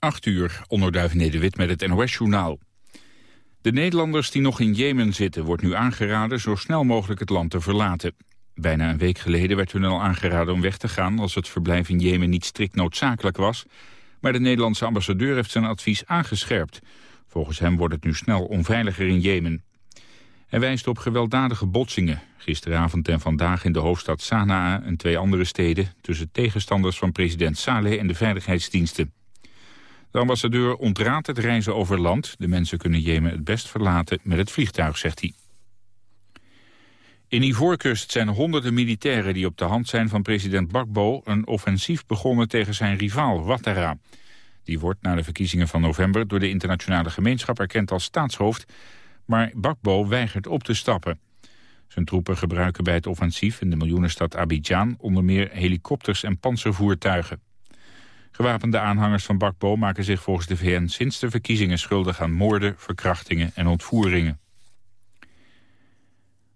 8 uur, onderduif Nederwit met het NOS-journaal. De Nederlanders die nog in Jemen zitten... wordt nu aangeraden zo snel mogelijk het land te verlaten. Bijna een week geleden werd hun al aangeraden om weg te gaan... als het verblijf in Jemen niet strikt noodzakelijk was. Maar de Nederlandse ambassadeur heeft zijn advies aangescherpt. Volgens hem wordt het nu snel onveiliger in Jemen. Hij wijst op gewelddadige botsingen. Gisteravond en vandaag in de hoofdstad Sanaa en twee andere steden... tussen tegenstanders van president Saleh en de veiligheidsdiensten. De ambassadeur ontraadt het reizen over land. De mensen kunnen Jemen het best verlaten met het vliegtuig, zegt hij. In Ivoorkust zijn honderden militairen die op de hand zijn van president Bakbo... een offensief begonnen tegen zijn rivaal Ouattara. Die wordt na de verkiezingen van november door de internationale gemeenschap erkend als staatshoofd... maar Bakbo weigert op te stappen. Zijn troepen gebruiken bij het offensief in de miljoenenstad Abidjan... onder meer helikopters en panzervoertuigen. Gewapende aanhangers van Bakbo maken zich volgens de VN sinds de verkiezingen schuldig aan moorden, verkrachtingen en ontvoeringen.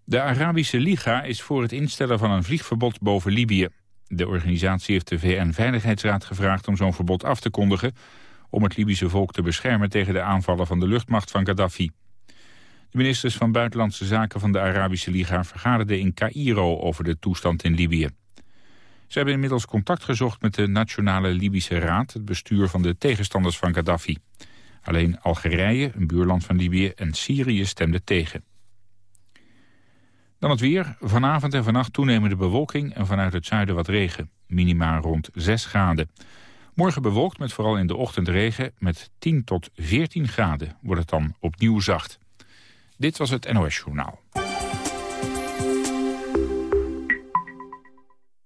De Arabische Liga is voor het instellen van een vliegverbod boven Libië. De organisatie heeft de VN-veiligheidsraad gevraagd om zo'n verbod af te kondigen... om het Libische volk te beschermen tegen de aanvallen van de luchtmacht van Gaddafi. De ministers van Buitenlandse Zaken van de Arabische Liga vergaderden in Cairo over de toestand in Libië. Ze hebben inmiddels contact gezocht met de Nationale Libische Raad... het bestuur van de tegenstanders van Gaddafi. Alleen Algerije, een buurland van Libië, en Syrië stemden tegen. Dan het weer. Vanavond en vannacht toenemende bewolking en vanuit het zuiden wat regen. Minima rond 6 graden. Morgen bewolkt met vooral in de ochtend regen. Met 10 tot 14 graden wordt het dan opnieuw zacht. Dit was het NOS Journaal.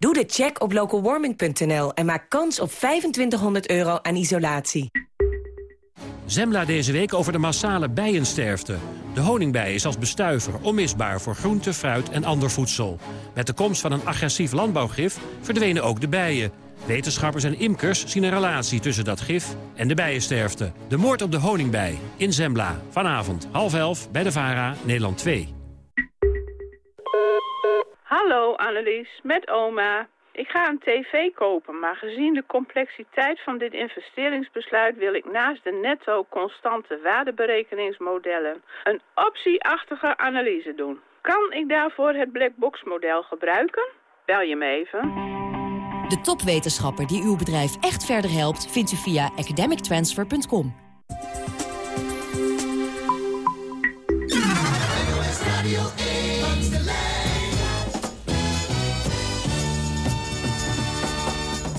Doe de check op localwarming.nl en maak kans op 2500 euro aan isolatie. Zembla deze week over de massale bijensterfte. De honingbij is als bestuiver onmisbaar voor groente, fruit en ander voedsel. Met de komst van een agressief landbouwgif verdwenen ook de bijen. Wetenschappers en imkers zien een relatie tussen dat gif en de bijensterfte. De moord op de honingbij in Zembla. Vanavond half elf bij de VARA, Nederland 2. Hallo Annelies, met oma. Ik ga een tv kopen, maar gezien de complexiteit van dit investeringsbesluit wil ik naast de netto constante waardeberekeningsmodellen een optieachtige analyse doen. Kan ik daarvoor het blackbox model gebruiken? Bel je me even. De topwetenschapper die uw bedrijf echt verder helpt vindt u via academictransfer.com.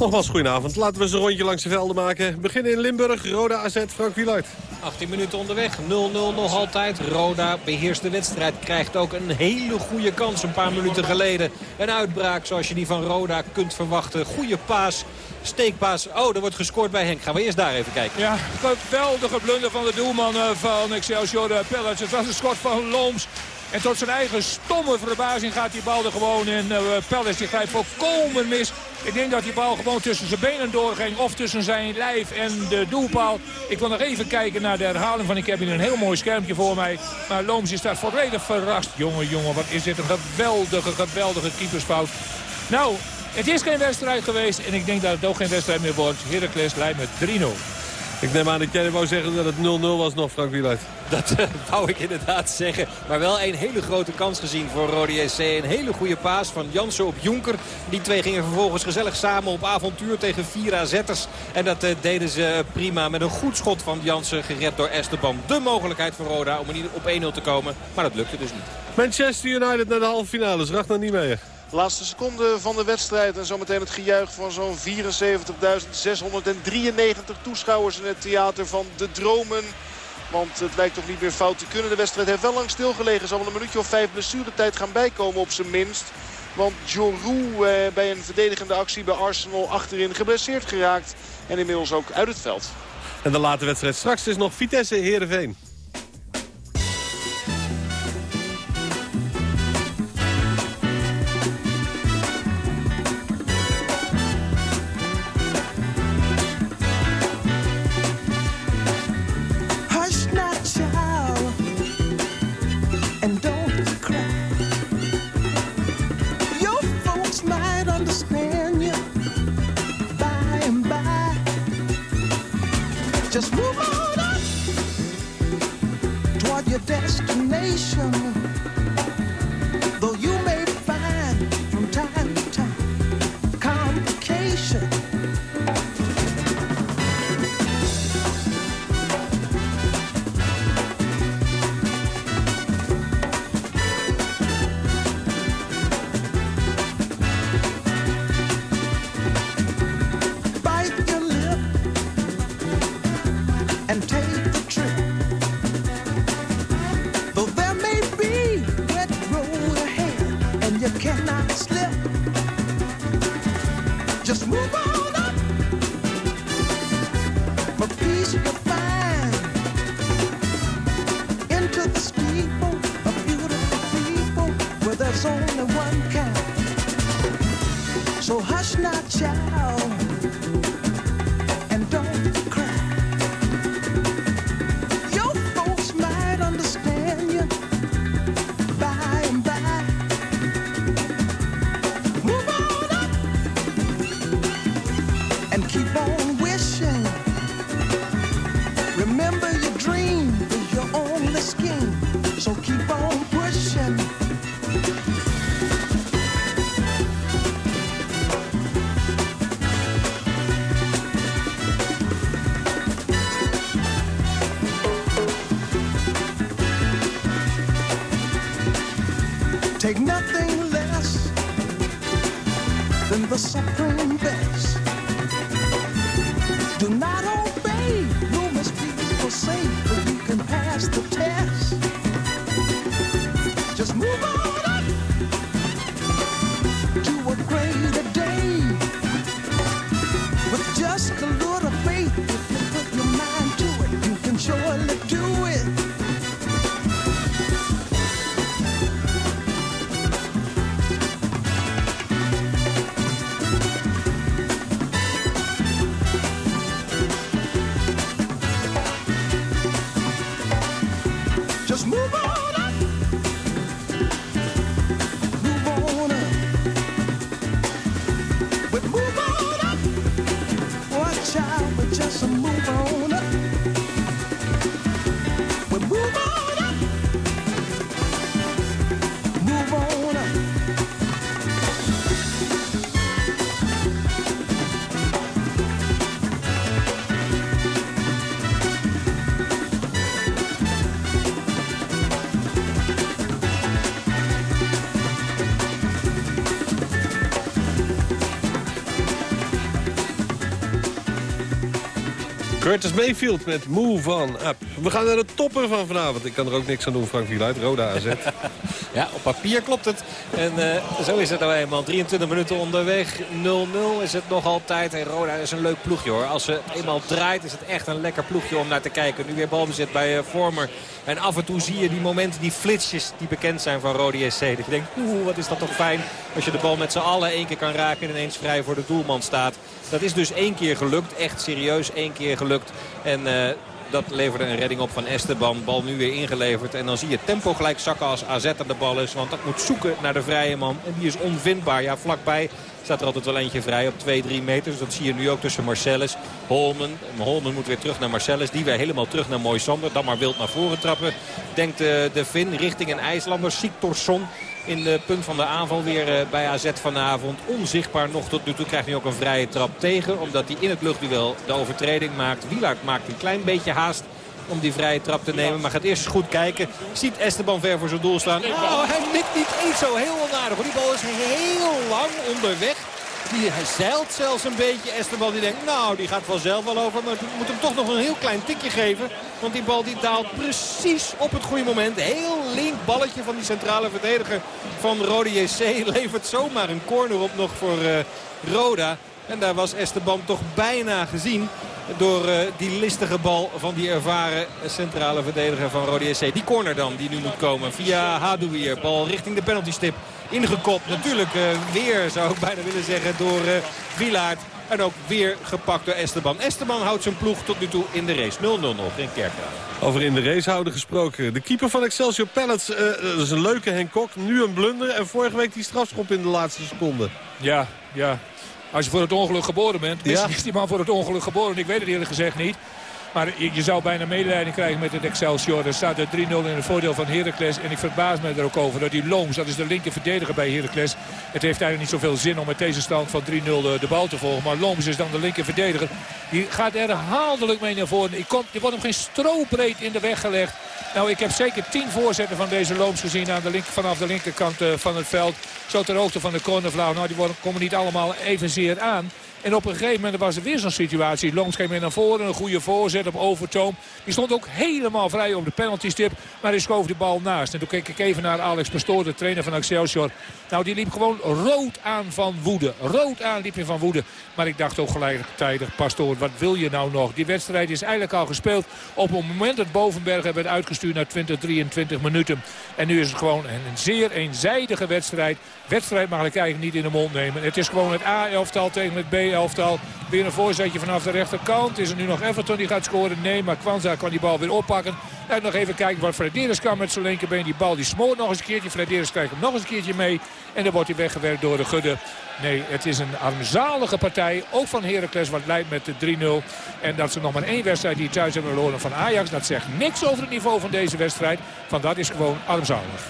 Nogmaals, goedenavond. Laten we eens een rondje langs de velden maken. Beginnen in Limburg, Roda AZ, Frank Wielaert. 18 minuten onderweg, 0-0 nog altijd. Roda beheerst de wedstrijd, krijgt ook een hele goede kans een paar minuten geleden. Een uitbraak zoals je die van Roda kunt verwachten. Goede paas, steekpaas. Oh, er wordt gescoord bij Henk. Gaan we eerst daar even kijken. Ja, geweldige blunder van de doelman eh, van Excelsior Pellets. Het was een schot van Looms. En tot zijn eigen stomme verbazing gaat die bal er gewoon in. Uh, Pellets die grijpt volkomen mis. Ik denk dat die bal gewoon tussen zijn benen doorging. Of tussen zijn lijf en de doelpaal. Ik wil nog even kijken naar de herhaling van. Ik heb hier een heel mooi schermpje voor mij. Maar Looms is daar volledig verrast. Jongen, jongen, wat is dit een geweldige, geweldige keepersfout. Nou, het is geen wedstrijd geweest. En ik denk dat het ook geen wedstrijd meer wordt. Heracles leidt met 3-0. Ik neem aan dat jij wou zeggen dat het 0-0 was nog, Frank Wieluid. Dat uh, wou ik inderdaad zeggen. Maar wel een hele grote kans gezien voor Rode JC. Een hele goede paas van Jansen op Jonker. Die twee gingen vervolgens gezellig samen op avontuur tegen vier AZ'ers. En dat uh, deden ze prima met een goed schot van Jansen. Gered door Esteban. De mogelijkheid voor Roda om op 1-0 te komen. Maar dat lukte dus niet. Manchester United naar de halve finales. Ragnar niet mee. Laatste seconde van de wedstrijd. En zometeen het gejuich van zo'n 74.693 toeschouwers in het theater van de Dromen. Want het lijkt toch niet meer fout te kunnen. De wedstrijd heeft wel lang stilgelegen. Zal wel een minuutje of vijf blessuretijd gaan bijkomen op zijn minst. Want Jorou eh, bij een verdedigende actie bij Arsenal achterin geblesseerd geraakt. En inmiddels ook uit het veld. En de late wedstrijd straks is nog paixão. Take nothing less than the supreme best. Do not obey, no mischief will say, but you can pass the Curtis Mayfield met Move On Up. We gaan naar de topper van vanavond. Ik kan er ook niks aan doen, Frank Wieluid. Roda AZ. ja, op papier klopt het. En uh, zo is het nou eenmaal. 23 minuten onderweg. 0-0 is het nog altijd. En Roda is een leuk ploegje hoor. Als ze eenmaal draait is het echt een lekker ploegje om naar te kijken. Nu weer balbezit bij uh, Vormer. En af en toe zie je die momenten, die flitsjes die bekend zijn van Rode SC. Dat je denkt, oeh, wat is dat toch fijn als je de bal met z'n allen één keer kan raken en ineens vrij voor de doelman staat. Dat is dus één keer gelukt, echt serieus één keer gelukt. En uh, Dat leverde een redding op van Esteban. Bal nu weer ingeleverd. En dan zie je tempo gelijk zakken als AZ aan de bal is. Want dat moet zoeken naar de vrije man. En die is onvindbaar. Ja, vlakbij staat er altijd wel eentje vrij op 2-3 meter. Dus dat zie je nu ook tussen Marcellus, Holmen. Holmen moet weer terug naar Marcellus. Die weer helemaal terug naar Moisander. Dan maar wild naar voren trappen. Denkt de, de Vin richting een IJslander. Siktorsson in de punt van de aanval weer eh, bij AZ vanavond. Onzichtbaar nog tot nu toe krijgt hij ook een vrije trap tegen. Omdat hij in het luchtduel de overtreding maakt. Wielaert maakt een klein beetje haast om die vrije trap te nemen. Maar gaat eerst goed kijken. Ziet Esteban ver voor zijn doel staan. Oh, hij mikt niet eens zo heel onaardig. Die bal is heel lang onderweg. Die zeilt zelfs een beetje. Esteban die denkt, nou die gaat vanzelf wel over. Maar moet hem toch nog een heel klein tikje geven. Want die bal die daalt precies op het goede moment. Heel link balletje van die centrale verdediger van Rode JC. Levert zomaar een corner op nog voor uh, Roda. En daar was Esteban toch bijna gezien door uh, die listige bal van die ervaren centrale verdediger van Rode SC. Die corner dan die nu moet komen via Hadouier. Bal richting de penaltystip ingekopt. Natuurlijk uh, weer zou ik bijna willen zeggen door uh, Wilaard. En ook weer gepakt door Esteban. Esteban houdt zijn ploeg tot nu toe in de race. 0-0 nog in Kerkrade. Over in de race houden gesproken. De keeper van Excelsior Pallets, uh, dat is een leuke Henk Kok. Nu een blunder en vorige week die strafschop in de laatste seconde. Ja, ja. Als je voor het ongeluk geboren bent. Ja. Is die man voor het ongeluk geboren? Ik weet het eerlijk gezegd niet. Maar je, zou bijna medelijden krijgen met het Excelsior. Er staat er 3-0 in het voordeel van Heracles. En ik verbaas me er ook over dat die Looms, dat is de linker verdediger bij Heracles. Het heeft eigenlijk niet zoveel zin om met deze stand van 3-0 de, de, bal te volgen. Maar Looms is dan de linker verdediger. Die gaat er herhaaldelijk mee naar voren. Die, komt, die wordt hem geen strobreed in de weg gelegd. Nou, ik heb zeker 10 voorzetten van deze Looms gezien aan de link, vanaf de linkerkant uh, van het veld. Zo ter hoogte van de cornervlaag. Nou, die worden, komen niet allemaal evenzeer aan. En op een gegeven moment was er weer zo'n situatie. Longs ging weer naar voren. Een goede voorzet op Overtoom. Die stond ook helemaal vrij op de penaltystip. Maar hij schoof de bal naast. En toen keek ik even naar Alex Pastoor, de trainer van Excelsior. Nou, die liep gewoon rood aan van woede. Rood aan liep hij van woede. Maar ik dacht ook gelijktijdig, Pastoor, wat wil je nou nog? Die wedstrijd is eigenlijk al gespeeld op het moment dat Bovenberg werd uitgestuurd naar 20, 23 minuten. En nu is het gewoon een zeer eenzijdige wedstrijd. Wedstrijd mag ik eigenlijk niet in de mond nemen. Het is gewoon het A-elftal tegen het B-elftal. Weer een voorzetje vanaf de rechterkant. Is er nu nog Everton die gaat scoren? Nee, maar Kwanza kan die bal weer oppakken. En nog even kijken wat Frederis kan met zijn linkerbeen. Die bal die smoort nog eens een keertje. Frederis krijgt hem nog eens een keertje mee. En dan wordt hij weggewerkt door de Gudde. Nee, het is een armzalige partij. Ook van Heracles, wat leidt met de 3-0. En dat ze nog maar één wedstrijd die thuis hebben verloren van Ajax. Dat zegt niks over het niveau van deze wedstrijd. Van dat is gewoon armzalig.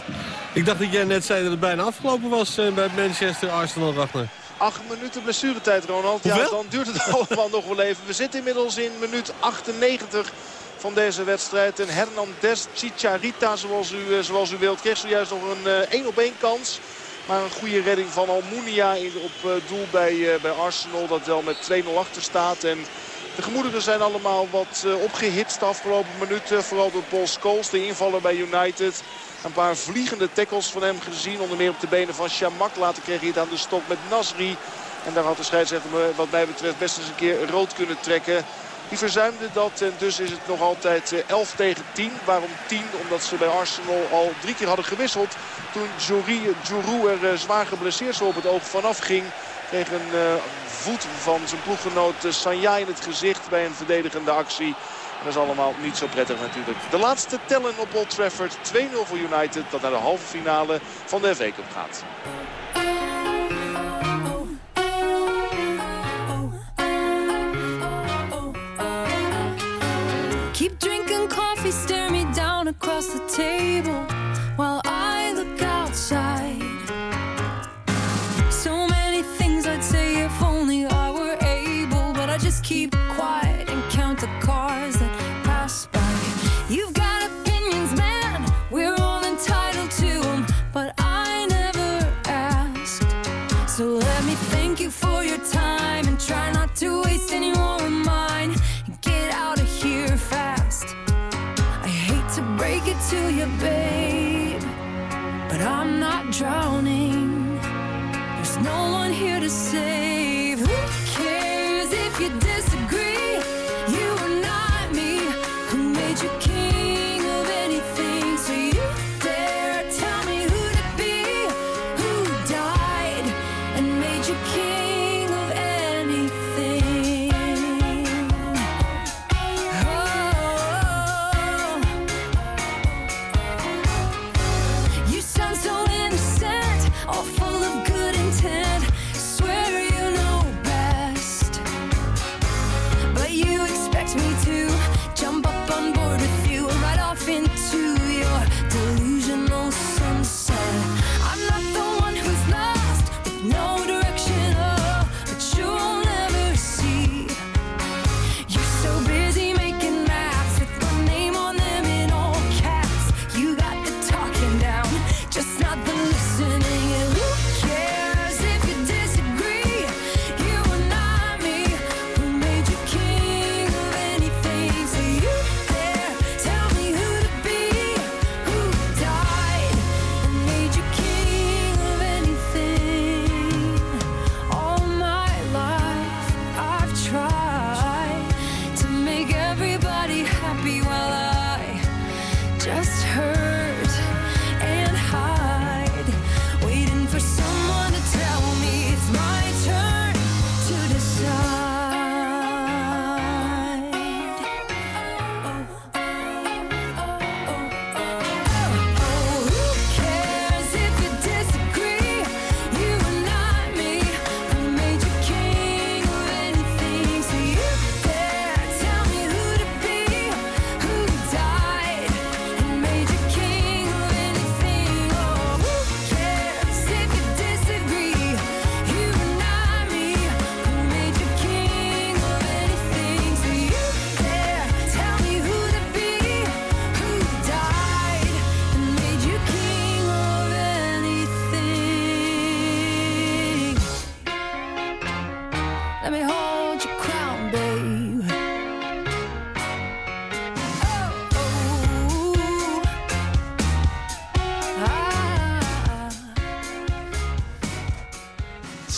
Ik dacht dat jij net zei dat het bijna afgelopen was eh, bij Manchester Arsenal, Wagner. Acht minuten blessuretijd, Ronald. Ja, dan duurt het allemaal nog wel even. We zitten inmiddels in minuut 98 van deze wedstrijd. En Hernandez Chicharita, zoals u, eh, zoals u wilt, kreeg zojuist nog een 1 op 1 kans. Maar een goede redding van Almunia op eh, doel bij, bij Arsenal. Dat wel met 2-0 achter staat. En de gemoederen zijn allemaal wat opgehitst de afgelopen minuten. Vooral door Paul Scholes, de invaller bij United. Een paar vliegende tackles van hem gezien. Onder meer op de benen van Shamak. Later kreeg hij het aan de stok met Nasri. En daar had de scheidsrechter wat mij betreft best eens een keer rood kunnen trekken. Die verzuimde dat en dus is het nog altijd 11 eh, tegen 10. Waarom 10? Omdat ze bij Arsenal al drie keer hadden gewisseld. Toen Jourou er eh, zwaar geblesseerd zo op het oog vanaf ging. Kreeg een uh, voet van zijn ploeggenoot Sanja in het gezicht bij een verdedigende actie. Dat is allemaal niet zo prettig natuurlijk. De laatste tellen op Old Trafford. 2-0 voor United dat naar de halve finale van de FA Cup gaat. Keep drinking coffee, stare me down across the table while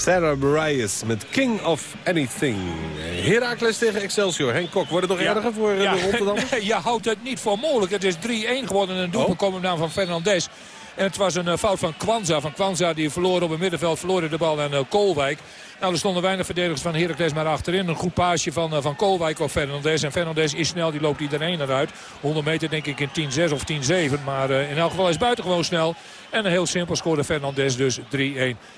Sarah Bareilles met King of Anything. Heracles tegen Excelsior. Henk Kok, wordt het nog erger voor ja. de Rotterdammers? Je houdt het niet voor mogelijk. Het is 3-1 geworden. Een doelpunt oh. komen van Fernandes. En het was een fout van Kwanza. Van Kwanza die verloor op het middenveld. Verloor de bal aan Koolwijk. Nou, er stonden weinig verdedigers van Heracles maar achterin. Een goed paasje van, van Koolwijk of Fernandes. En Fernandes is snel, die loopt iedereen eruit. 100 meter denk ik in 10-6 of 10-7. Maar in elk geval is buitengewoon snel. En heel simpel scoorde Fernandes dus 3-1.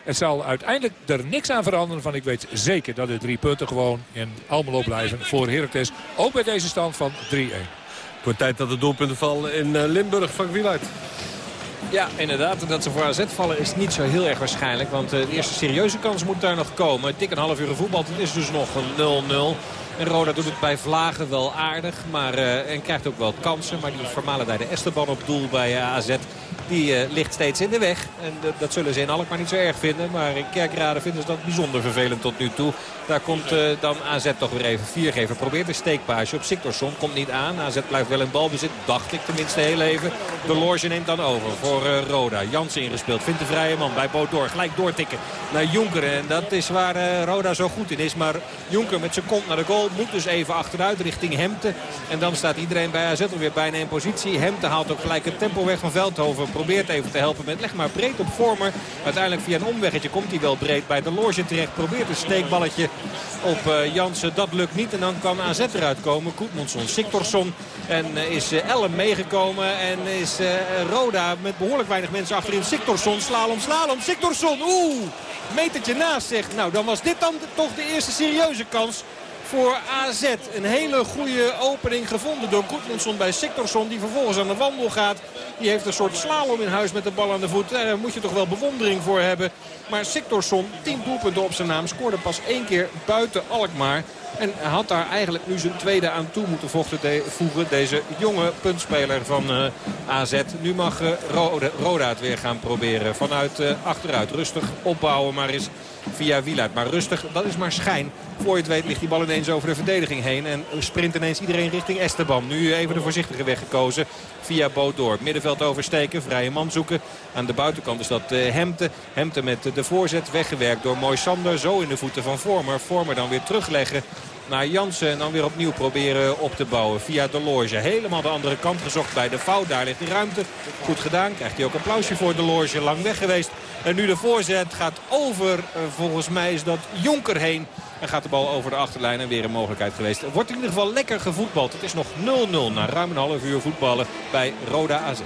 Het zal uiteindelijk er niks aan veranderen. Van ik weet zeker dat de drie punten gewoon in Almelo blijven voor Heracles. Ook bij deze stand van 3-1. Voor tijd dat de doelpunten vallen in Limburg van Wieluid. Ja, inderdaad. Dat ze voor AZ vallen is niet zo heel erg waarschijnlijk. Want de eerste serieuze kans moet daar nog komen. Dik een half uur gevoetbald. Het is dus nog een 0-0. En Roda doet het bij Vlagen wel aardig. Maar, uh, en krijgt ook wel kansen. Maar die vermalen de Esteban op doel bij uh, AZ. Die uh, ligt steeds in de weg. En dat zullen ze in Alkmaar niet zo erg vinden. Maar in Kerkrade vinden ze dat bijzonder vervelend tot nu toe. Daar komt dan AZ toch weer even viergever. Probeert een steekpaasje op Siktorsson. Komt niet aan. AZ blijft wel in balbezit. Dacht ik tenminste heel even. De Loge neemt dan over voor Roda. Jansen ingespeeld. Vindt de vrije man bij Boot Gelijk doortikken naar Jonker. En dat is waar Roda zo goed in is. Maar Jonker met zijn kont naar de goal moet dus even achteruit richting Hemte. En dan staat iedereen bij AZ weer bijna in positie. Hemte haalt ook gelijk het tempo weg van Veldhoven. Probeert even te helpen met leg maar breed op Vormer. Uiteindelijk via een omweggetje komt hij wel breed bij de loge terecht. Probeert een steekballetje op uh, Jansen. Dat lukt niet. En dan kan AZ eruit komen. Koetmonson, Siktorsson. En uh, is uh, Ellen meegekomen. En is Roda met behoorlijk weinig mensen achterin. Siktorsson, slalom, slalom. Siktorsson, oeh. Metertje naast zich. Nou, dan was dit dan toch de eerste serieuze kans voor AZ. Een hele goede opening gevonden door Goedmundsson bij Siktorsson. Die vervolgens aan de wandel gaat. Die heeft een soort slalom in huis met de bal aan de voet. Daar moet je toch wel bewondering voor hebben. Maar Siktorsson, 10 doelpunten op zijn naam. Scoorde pas één keer buiten Alkmaar. En had daar eigenlijk nu zijn tweede aan toe moeten voegen. Deze jonge puntspeler van eh, AZ. Nu mag uh, Roda, het weer gaan proberen. Vanuit uh, achteruit. Rustig opbouwen maar eens via Wieluid. Maar rustig, dat is maar schijn. Voor je het weet ligt die bal ineens over de verdediging heen. En sprint ineens iedereen richting Esteban. Nu even de voorzichtige weg gekozen via Boot. Middenveld oversteken, vrije man zoeken. Aan de buitenkant is dat Hemte. Hemte met de voorzet weggewerkt door Moisander. Zo in de voeten van Vormer. Vormer dan weer terugleggen naar Jansen. En dan weer opnieuw proberen op te bouwen via de loge. Helemaal de andere kant gezocht bij de fout. Daar ligt de ruimte. Goed gedaan. Krijgt hij ook applausje voor de loge. Lang weg geweest. En nu de voorzet gaat over. Eh, volgens mij is dat Jonker heen. En gaat de bal over de achterlijn en weer een mogelijkheid geweest. Wordt in ieder geval lekker gevoetbald. Het is nog 0-0 na ruim een half uur voetballen bij Roda AZ.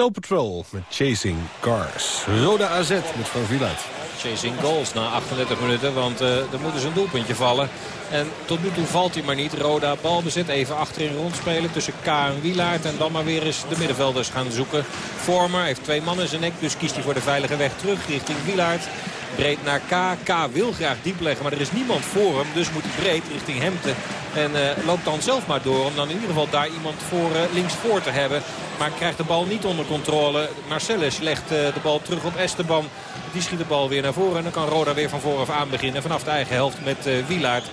Snow Patrol met Chasing Cars. Roda AZ met Van Villard. Chasing goals na 38 minuten, want eh er moet dus een doelpuntje vallen. En tot nu toe valt hij maar niet. Roda balbezit, even achterin rondspelen tussen K en Wielaert. En dan maar weer eens de middenvelders gaan zoeken. Vormer heeft twee mannen in zijn nek, dus kiest hij voor de veilige weg terug richting Wielaert. Breed naar K. K wil graag diep leggen, maar er is niemand voor hem. Dus moet hij breed richting Hemte. En eh, loopt dan zelf maar door om dan in ieder geval daar iemand voor eh, links voor te hebben. Maar krijgt de bal niet onder controle. Marcellus legt eh, de bal terug op Esteban. Die schiet de bal weer naar voren. En dan kan Roda weer van vooraf aan beginnen. Vanaf de eigen helft met uh, Wielaert.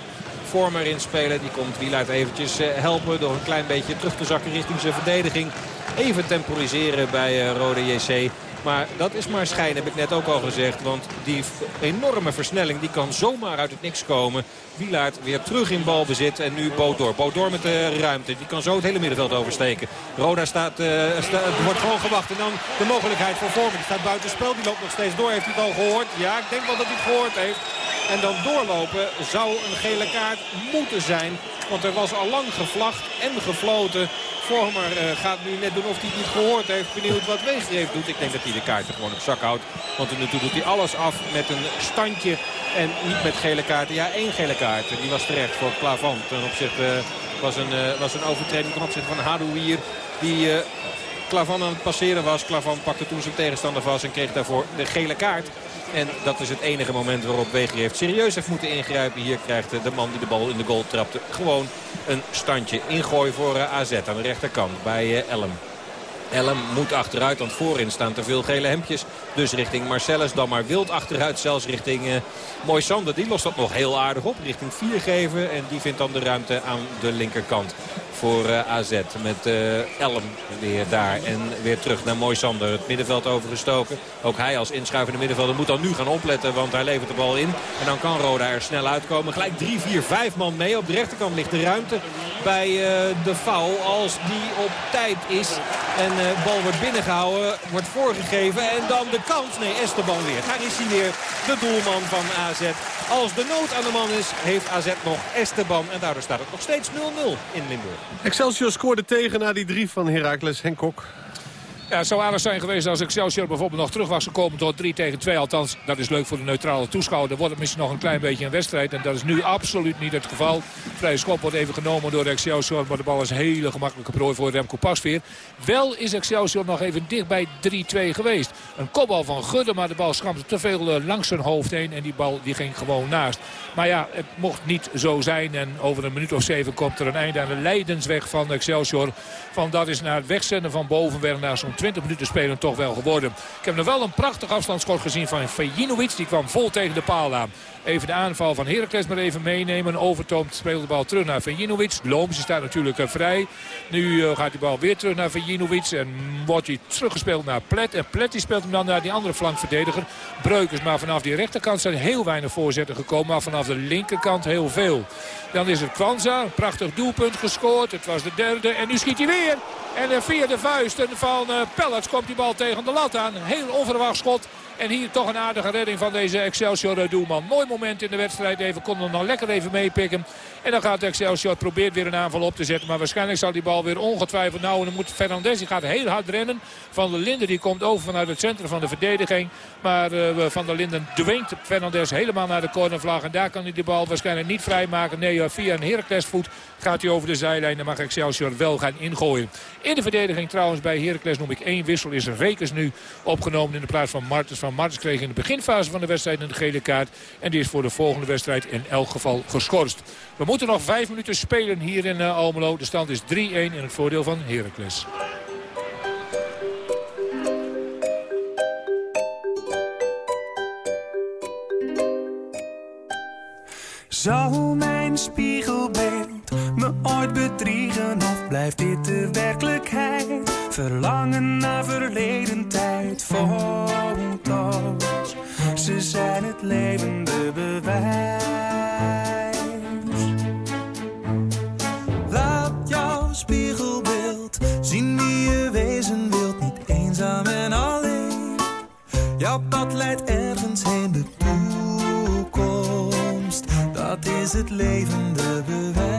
Vormer inspelen. Die komt Wielaert eventjes uh, helpen door een klein beetje terug te zakken richting zijn verdediging. Even temporiseren bij uh, Roda JC. Maar dat is maar schijn, heb ik net ook al gezegd. Want die enorme versnelling die kan zomaar uit het niks komen. Wielaert weer terug in balbezit. En nu Boot door met de ruimte. Die kan zo het hele middenveld oversteken. Roda staat, sta, wordt gewoon gewacht. En dan de mogelijkheid voor Vormer. Die staat buiten spel. Die loopt nog steeds door. Heeft hij het al gehoord? Ja, ik denk wel dat hij het gehoord heeft. En dan doorlopen zou een gele kaart moeten zijn. Want er was al lang gevlacht en gefloten. Vormer uh, gaat nu net doen of hij het niet gehoord heeft. Benieuwd wat Weegreef doet. Ik denk dat hij de kaarten gewoon op zak houdt. Want tot nu toe doet hij alles af met een standje. En niet met gele kaarten. Ja, één gele kaart. Die was terecht voor Clavant. Ten opzichte uh, was een, uh, was een overtreding ten opzichte van Hadouier. Die Klavan aan het passeren was. Klavan pakte toen zijn tegenstander vast en kreeg daarvoor de gele kaart. En dat is het enige moment waarop Weger heeft serieus heeft moeten ingrijpen. Hier krijgt de man die de bal in de goal trapte gewoon een standje. Ingooi voor AZ aan de rechterkant bij Elm. Elm moet achteruit, want voorin staan te veel gele hemdjes. Dus richting Marcellus, dan maar wild achteruit. Zelfs richting uh, Moisander. Die lost dat nog heel aardig op. Richting Viergeven. En die vindt dan de ruimte aan de linkerkant voor uh, AZ. Met uh, Elm weer daar. En weer terug naar Moisander. Het middenveld overgestoken. Ook hij als inschuivende middenvelder moet dan nu gaan opletten. Want hij levert de bal in. En dan kan Roda er snel uitkomen. Gelijk 3, 4, 5 man mee. Op de rechterkant ligt de ruimte bij de foul. Als die op tijd is. En de bal wordt binnengehouden. Wordt voorgegeven. En dan de kans. Nee, Esteban weer. Daar is hij weer. De doelman van AZ. Als de nood aan de man is, heeft AZ nog Esteban. En daardoor staat het nog steeds 0-0 in Limburg. Excelsior scoorde tegen na die drie van Heracles Henkok. Ja, het zou aardig zijn geweest als Excelsior bijvoorbeeld nog terug was gekomen tot 3 tegen 2. Althans, dat is leuk voor de neutrale toeschouwer. Dan wordt het misschien nog een klein beetje een wedstrijd. En dat is nu absoluut niet het geval. Vrije schop wordt even genomen door Excelsior. Maar de bal is een hele gemakkelijke prooi voor Remco Pasveer. Wel is Excelsior nog even dicht bij 3-2 geweest. Een kopbal van Gudde, maar de bal schampte te veel langs zijn hoofd heen. En die bal die ging gewoon naast. Maar ja, het mocht niet zo zijn. En over een minuut of zeven komt er een einde aan de leidensweg van Excelsior. Van dat is naar het wegzenden van Bovenberg naar zo'n 20 minuten spelen toch wel geworden. Ik heb nog wel een prachtig afstandsschot gezien van Fejinovic. Die kwam vol tegen de paal aan. Even de aanval van Heracles maar even meenemen. Overtomt speelt de bal terug naar Fejinovic. Looms staat natuurlijk uh, vrij. Nu uh, gaat die bal weer terug naar Fejinovic. En wordt hij teruggespeeld naar Plet. En Plet die speelt hem dan naar die andere flankverdediger. Breukers, maar vanaf die rechterkant zijn heel weinig voorzetten gekomen. Maar vanaf de linkerkant heel veel. Dan is het Kwanza. Prachtig doelpunt gescoord. Het was de derde. En nu schiet hij weer. En eh, via de vuisten van uh, Pellets komt die bal tegen de lat aan. Heel onverwacht schot. En hier toch een aardige redding van deze Excelsior doelman. Mooi moment in de wedstrijd. Even kon hem nog lekker even meepikken. En dan gaat Excelsior probeert weer een aanval op te zetten. Maar waarschijnlijk zal die bal weer ongetwijfeld nou. En dan moet Fernandez, gaat heel hard rennen. Van der Linden die komt over vanuit het centrum van de verdediging. Maar uh, Van der Linden dwingt Fernandez helemaal naar de cornervlag. En daar kan hij de bal waarschijnlijk niet vrijmaken. Nee, via een Heracles-voet gaat hij over de zijlijn. Dan mag Excelsior wel gaan ingooien. In de verdediging trouwens bij Heracles noem ik één wissel. Is Rekers nu opgenomen in de plaats van Martens. Van Martens kreeg in de beginfase van de wedstrijd een gele kaart. En die is voor de volgende wedstrijd in elk geval geschorst. We moeten nog vijf minuten spelen hier in uh, Almelo. De stand is 3-1 in het voordeel van Heracles. Zal mijn spiegelbeeld me ooit bedriegen of blijft dit de werkelijkheid? Verlangen naar verleden tijd, foto's. Ze zijn het levende bewijs. Spiegelbeeld zien wie je wezen wilt, niet eenzaam en alleen. Jouw pad leidt ergens heen, de toekomst. Dat is het levende bewijs.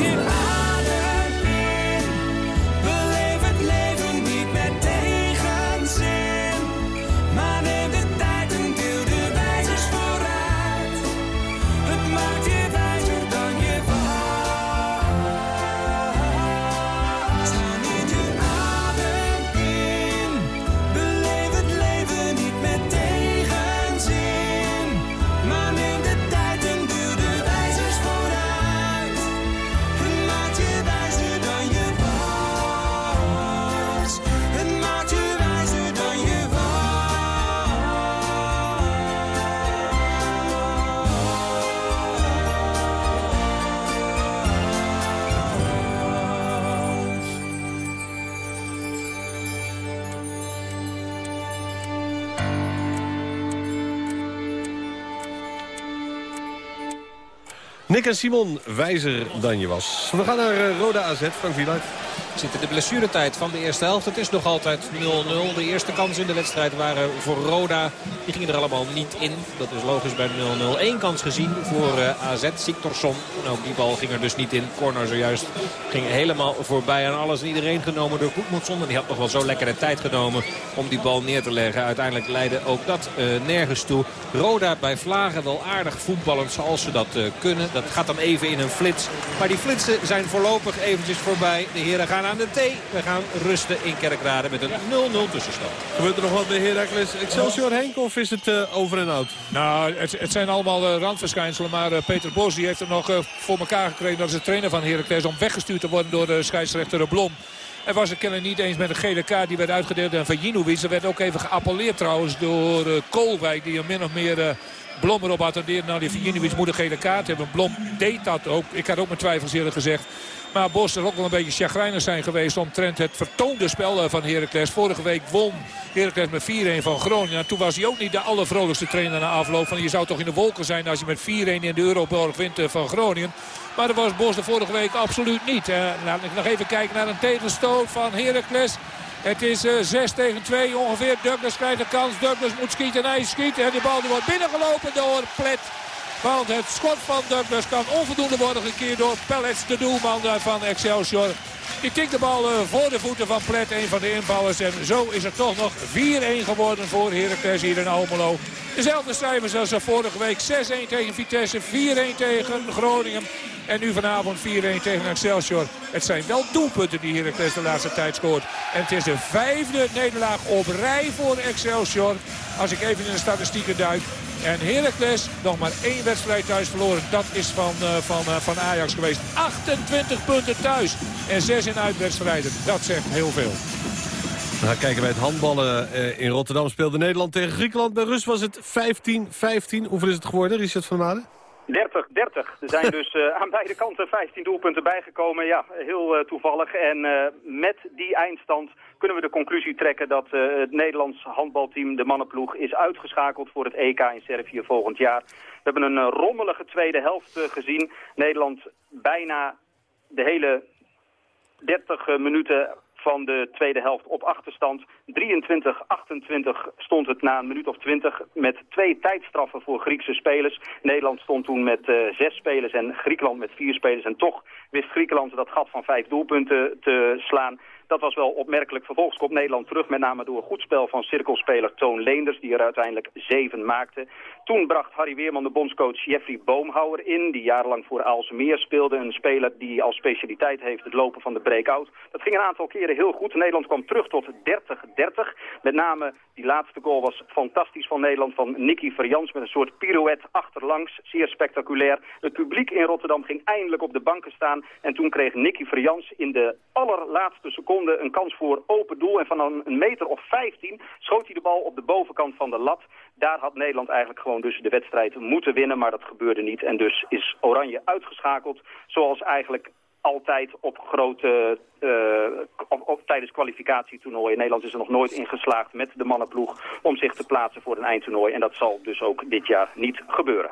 did. Nick en Simon wijzer dan je was. We gaan naar eh, Roda AZ, Frank Wieluid. Zit in de blessuretijd van de eerste helft. Het is nog altijd 0-0. De eerste kansen in de wedstrijd waren voor Roda. Die gingen er allemaal niet in. Dat is logisch bij 0-0. Eén kans gezien voor eh, AZ. Siktorsson. Nou, die bal ging er dus niet in. Corner zojuist ging helemaal voorbij aan alles en iedereen genomen door Goedmundsson. En die had nog wel zo lekker de tijd genomen om die bal neer te leggen. Uiteindelijk leidde ook dat eh, nergens toe. Roda bij Vlagen wel aardig voetballend zoals ze dat eh, kunnen. Dat gaat dan even in een flits. Maar die flitsen zijn voorlopig eventjes voorbij. De heren gaan aan de thee. We gaan rusten in Kerkrade met een 0-0 tussenstand. Gebeurt er nog wat bij Heracles Excelsior Henk of is het uh, over en out? Nou, het, het zijn allemaal uh, randverschijnselen. Maar uh, Peter Bos die heeft er nog voor elkaar gekregen. Dat is de trainer van Heracles om weggestuurd te worden door de scheidsrechter Blom. Er was keller niet eens met een gele kaart die werd uitgedeeld aan Vajinovic. Er werd ook even geappelleerd trouwens door Koolwijk. Die er min of meer Blom erop attendeerde. Nou, die Vajinovic moet een gele kaart hebben. Blom deed dat ook. Ik had ook mijn twijfels eerder gezegd. Maar Bos er ook wel een beetje chagrijnig zijn geweest omtrent het vertoonde spel van Heracles. Vorige week won Heracles met 4-1 van Groningen. En toen was hij ook niet de allervrolijkste trainer na afloop. Van je zou toch in de wolken zijn als je met 4-1 in de Euroborg wint van Groningen. Maar dat was Bos de vorige week absoluut niet. Uh, laat ik nog even kijken naar een tegenstoot van Heracles. Het is uh, 6 tegen 2 ongeveer. Douglas krijgt een kans. Douglas moet schieten en hij schiet. En die bal wordt binnengelopen door Plet. Want het schot van Douglas kan onvoldoende worden gekeerd door Pellets, de doelman van Excelsior. Die tikt de bal voor de voeten van Plet, een van de invallers. En zo is het toch nog 4-1 geworden voor Heracles hier in Almelo. Dezelfde cijfers als vorige week. 6-1 tegen Vitesse, 4-1 tegen Groningen. En nu vanavond 4-1 tegen Excelsior. Het zijn wel doelpunten die Heracles de laatste tijd scoort. En het is de vijfde nederlaag op rij voor Excelsior. Als ik even in de statistieken duik. En Heracles nog maar één wedstrijd thuis verloren. Dat is van, uh, van, uh, van Ajax geweest. 28 punten thuis en 6 in uitwedstrijden. Dat zegt heel veel. Nou, kijken wij het handballen uh, in Rotterdam speelde Nederland tegen Griekenland. Bij Rus was het 15-15. Hoeveel is het geworden, Richard van Maden? 30-30. Er zijn dus uh, aan beide kanten 15 doelpunten bijgekomen. Ja, heel uh, toevallig. En uh, met die eindstand kunnen we de conclusie trekken dat het Nederlands handbalteam, de mannenploeg, is uitgeschakeld voor het EK in Servië volgend jaar. We hebben een rommelige tweede helft gezien. Nederland bijna de hele 30 minuten van de tweede helft op achterstand. 23-28 stond het na een minuut of 20 met twee tijdstraffen voor Griekse spelers. Nederland stond toen met zes spelers en Griekenland met vier spelers. En toch wist Griekenland dat gat van vijf doelpunten te slaan. Dat was wel opmerkelijk. Vervolgens komt Nederland terug, met name door een goed spel van cirkelspeler Toon Leenders, die er uiteindelijk zeven maakte. Toen bracht Harry Weerman de bondscoach Jeffrey Boomhouwer in, die jarenlang voor Aalsmeer speelde. Een speler die als specialiteit heeft het lopen van de breakout. Dat ging een aantal keren heel goed. Nederland kwam terug tot 30-30. Met name die laatste goal was fantastisch van Nederland, van Nicky Verjans met een soort pirouette achterlangs. Zeer spectaculair. Het publiek in Rotterdam ging eindelijk op de banken staan. En toen kreeg Nicky Verjans in de allerlaatste seconde een kans voor open doel. En van een meter of 15 schoot hij de bal op de bovenkant van de lat. Daar had Nederland eigenlijk gewoon dus de wedstrijd moeten winnen, maar dat gebeurde niet. En dus is Oranje uitgeschakeld, zoals eigenlijk altijd op grote, op, op, tijdens kwalificatietoernooien. Nederland is er nog nooit in geslaagd met de mannenploeg om zich te plaatsen voor een eindtoernooi. En dat zal dus ook dit jaar niet gebeuren.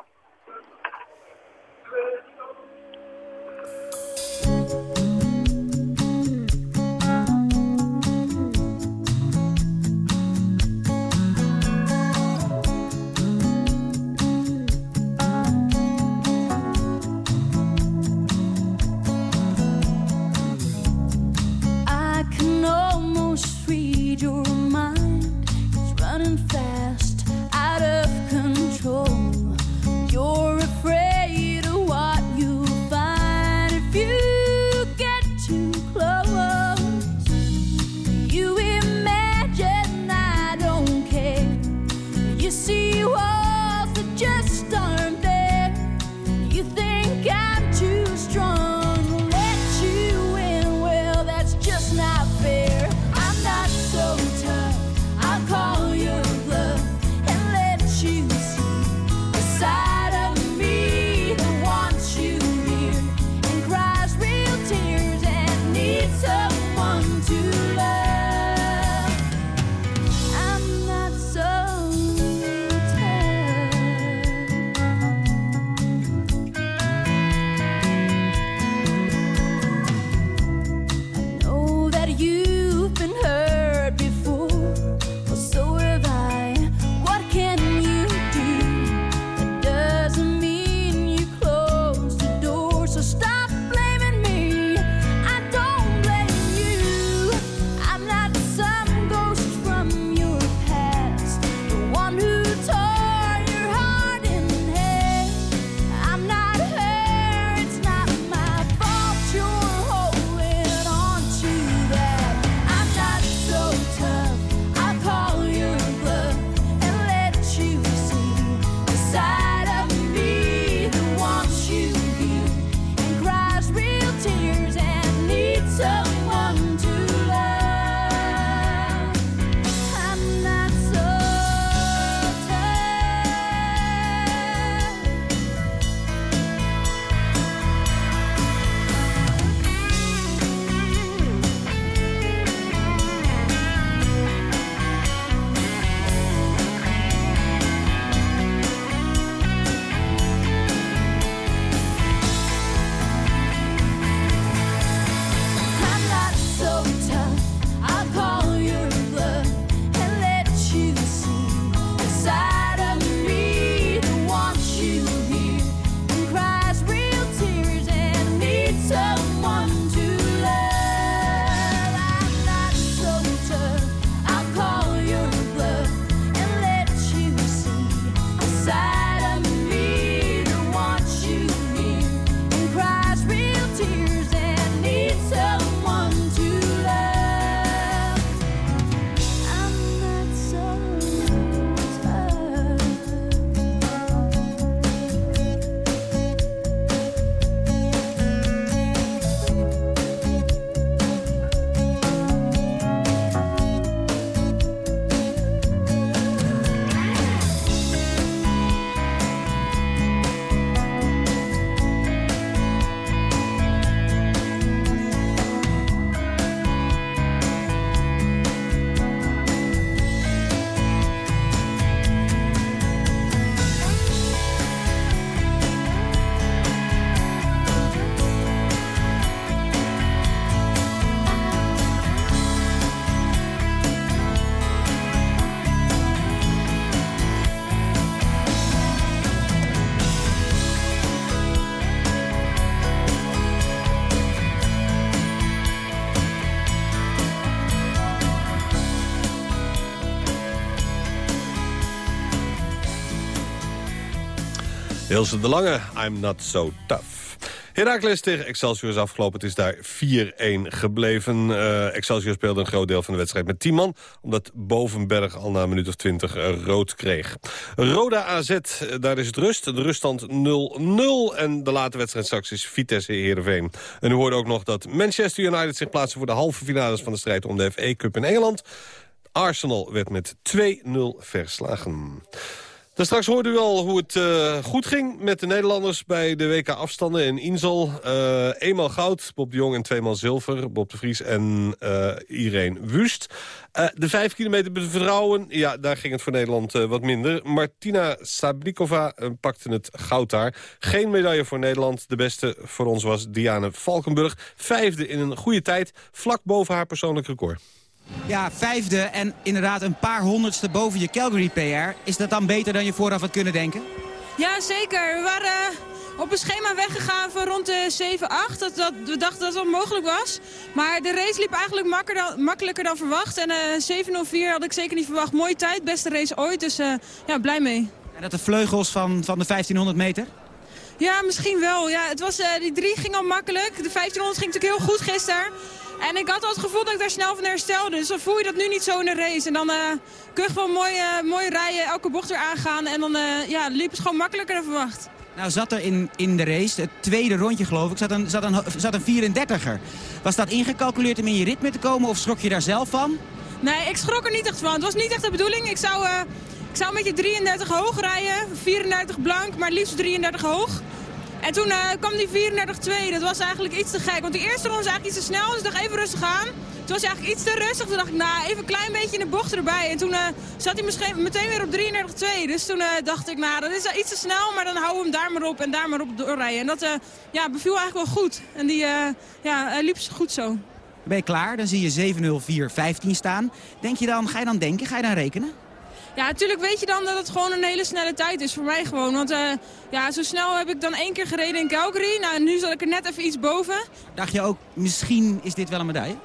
you Ilse de Lange, I'm not so tough. Heracles tegen Excelsior is afgelopen. Het is daar 4-1 gebleven. Uh, Excelsior speelde een groot deel van de wedstrijd met 10 man... omdat Bovenberg al na een minuut of 20 rood kreeg. Roda AZ, eh, daar is het rust. De ruststand 0-0. En de late wedstrijd straks is Vitesse Heerenveen. En u hoorde ook nog dat Manchester United zich plaatsen... voor de halve finales van de strijd om de FA Cup in Engeland. Arsenal werd met 2-0 verslagen. Straks hoorde u al hoe het uh, goed ging met de Nederlanders bij de WK-afstanden in Insel. Uh, eenmaal goud, Bob de Jong en tweemaal zilver. Bob de Vries en uh, Irene Wust. de vijf kilometer vertrouwen, ja, daar ging het voor Nederland wat minder. Martina Sablikova pakte het goud daar. Geen medaille voor Nederland. De beste voor ons was Diane Valkenburg. Vijfde in een goede tijd, vlak boven haar persoonlijk record. Ja, vijfde en inderdaad een paar honderdste boven je Calgary PR. Is dat dan beter dan je vooraf had kunnen denken? Ja, zeker. We waren eh, op een schema weggegaan van rond de 7-8. Dat, dat, we dachten dat dat mogelijk was. Maar de race liep eigenlijk dan, makkelijker dan verwacht. En uh, eh, 7-04 had ik zeker niet verwacht. Mooie tijd, beste race ooit. Dus uh, ja, blij mee. En dat de vleugels van, van de 1500 meter? Ja, misschien wel. Ja, het was, die drie ging al makkelijk. De 1500 ging natuurlijk heel goed gisteren. En ik had al het gevoel dat ik daar snel van herstelde. Dus dan voel je dat nu niet zo in de race. En dan uh, kun je gewoon mooi, uh, mooi rijden, elke bocht weer aangaan. En dan uh, ja, liep het gewoon makkelijker dan verwacht. Nou zat er in, in de race, het tweede rondje geloof ik, zat een, zat een, zat een 34er. Was dat ingecalculeerd om in je ritme te komen of schrok je daar zelf van? Nee, ik schrok er niet echt van. Het was niet echt de bedoeling. Ik zou, ik zou met je 33 hoog rijden, 34 blank, maar liefst 33 hoog. En toen uh, kwam die 34-2. Dat was eigenlijk iets te gek. Want die eerste ronde was eigenlijk iets te snel. Dus ik dacht even rustig aan. Toen was hij eigenlijk iets te rustig. Toen dacht ik, nou, even een klein beetje in de bocht erbij. En toen uh, zat hij misschien meteen weer op 33-2. Dus toen uh, dacht ik, nou, dat is iets te snel. Maar dan houden we hem daar maar op en daar maar op doorrijden. En dat ja, beviel eigenlijk wel goed. En die ja, liep goed zo. Ben je klaar? Dan zie je 7-0-4-15 staan. Denk je dan, ga je dan denken? Ga je dan rekenen? Ja, natuurlijk weet je dan dat het gewoon een hele snelle tijd is voor mij gewoon. Want uh, ja, zo snel heb ik dan één keer gereden in Calgary. Nou, nu zat ik er net even iets boven. Dacht je ook, misschien is dit wel een medaille?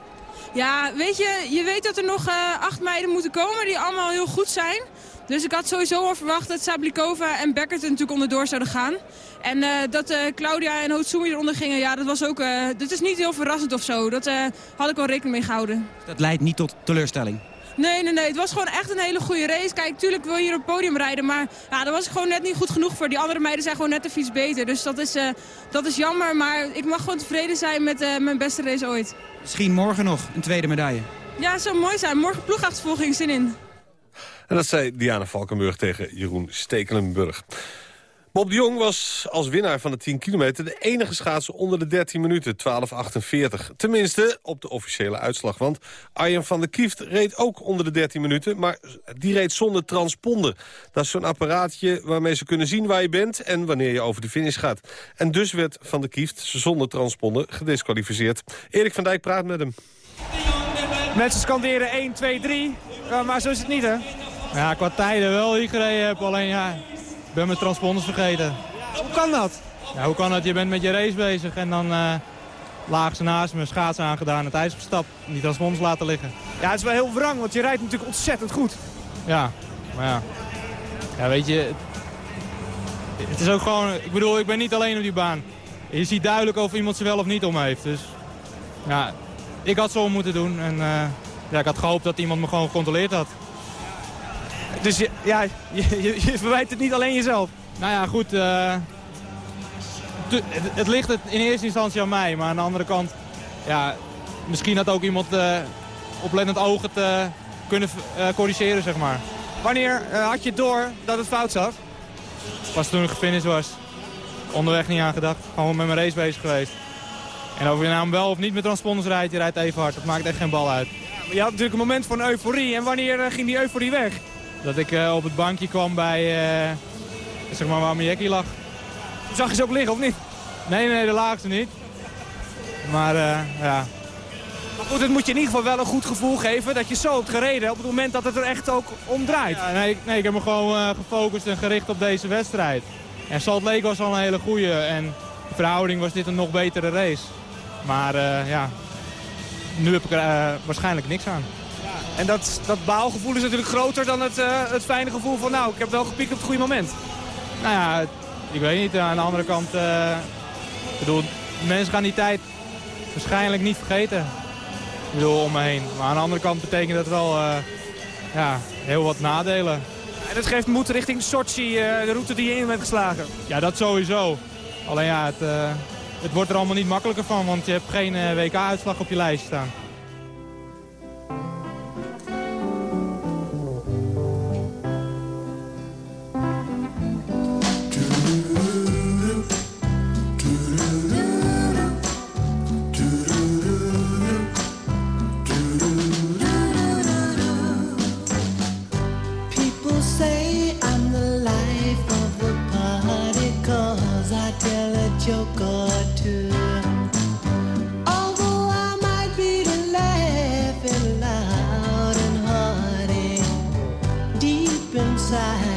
Ja, weet je, je weet dat er nog uh, acht meiden moeten komen die allemaal heel goed zijn. Dus ik had sowieso al verwacht dat Sablikova en Beckert natuurlijk onderdoor zouden gaan. En uh, dat Claudia en Hotsumi eronder gingen, ja, dat was ook... dat is niet heel verrassend of zo. Dat had ik wel rekening mee gehouden. Dat leidt niet tot teleurstelling? Nee, nee, nee. Het was gewoon echt een hele goede race. Kijk, tuurlijk wil je hier op het podium rijden. Maar ja, dat was gewoon net niet goed genoeg voor. Die andere meiden zijn gewoon net de fiets beter. Dus dat is, uh, dat is jammer. Maar ik mag gewoon tevreden zijn met uh, mijn beste race ooit. Misschien morgen nog een tweede medaille. Ja, het zou mooi zijn. Morgen ploegachtervolging zin in. En dat zei Diana Valkenburg tegen Jeroen Stekelenburg. Bob de Jong was als winnaar van de 10 kilometer... de enige schaatser onder de 13 minuten, 12.48. Tenminste, op de officiële uitslag. Want Arjen van der Kieft reed ook onder de 13 minuten... maar die reed zonder transponder. Dat is zo'n apparaatje waarmee ze kunnen zien waar je bent... en wanneer je over de finish gaat. En dus werd van der Kieft zonder transponder gedisqualificeerd. Erik van Dijk praat met hem. Mensen scanderen 1, 2, 3. maar zo is het niet, hè? Ja, qua tijden wel die ik gereden heb. Alleen ja, ik ben mijn transponders vergeten. Hoe kan dat? Ja, hoe kan dat? Je bent met je race bezig en dan uh, lagen ze naast me, schaatsen aangedaan, het ijs gestapt. En die transponders laten liggen. Ja, het is wel heel wrang, want je rijdt natuurlijk ontzettend goed. Ja, maar ja. Ja, weet je... Het is ook gewoon... Ik bedoel, ik ben niet alleen op die baan. Je ziet duidelijk of iemand ze wel of niet om heeft. Dus ja, ik had zo moeten doen. En uh, ja, ik had gehoopt dat iemand me gewoon gecontroleerd had. Dus ja, je, je, verwijt het niet alleen jezelf. Nou ja, goed. Uh, het, ligt het in eerste instantie aan mij. Maar aan de andere kant, ja, misschien had ook iemand uh, oplettend oog het uh, kunnen corrigeren, zeg maar. Wanneer had je door dat het fout zat? Pas toen ik gefinished was. Onderweg niet aan gedacht. Gewoon met mijn race bezig geweest. En of je nou wel of niet met transponders rijdt, je rijdt even hard. Dat maakt echt geen bal uit. Ja, je had natuurlijk een moment van euforie. En wanneer ging die euforie weg? Dat ik uh, op het bankje kwam bij, uh, zeg maar waar mijn jackie lag. Zag je ze ook liggen of niet? Nee, nee, de laagste niet. Maar uh, ja. Maar goed, het moet je in ieder geval wel een goed gevoel geven dat je zo hebt gereden op het moment dat het er echt ook om draait. Ja, nee, nee, ik heb me gewoon gefocust en gericht op deze wedstrijd. En Salt Lake was al een hele goede en de verhouding was dit een nog betere race. Maar ja, nu heb ik er waarschijnlijk niks aan. En dat, dat baalgevoel is natuurlijk groter dan het, uh, het fijne gevoel van... nou, ik heb wel gepiekt op het goede moment. Nou ja, ik weet niet. Aan de andere kant, uh, ik bedoel, mensen gaan die tijd waarschijnlijk niet vergeten. Ik bedoel, om me heen. Maar aan de andere kant betekent dat wel uh, ja, heel wat nadelen. En het geeft moed richting Sochi, de route die je in bent geslagen. Ja, dat sowieso. Alleen ja, het, het wordt er allemaal niet makkelijker van, want je hebt geen WK-uitslag op je lijst staan. side.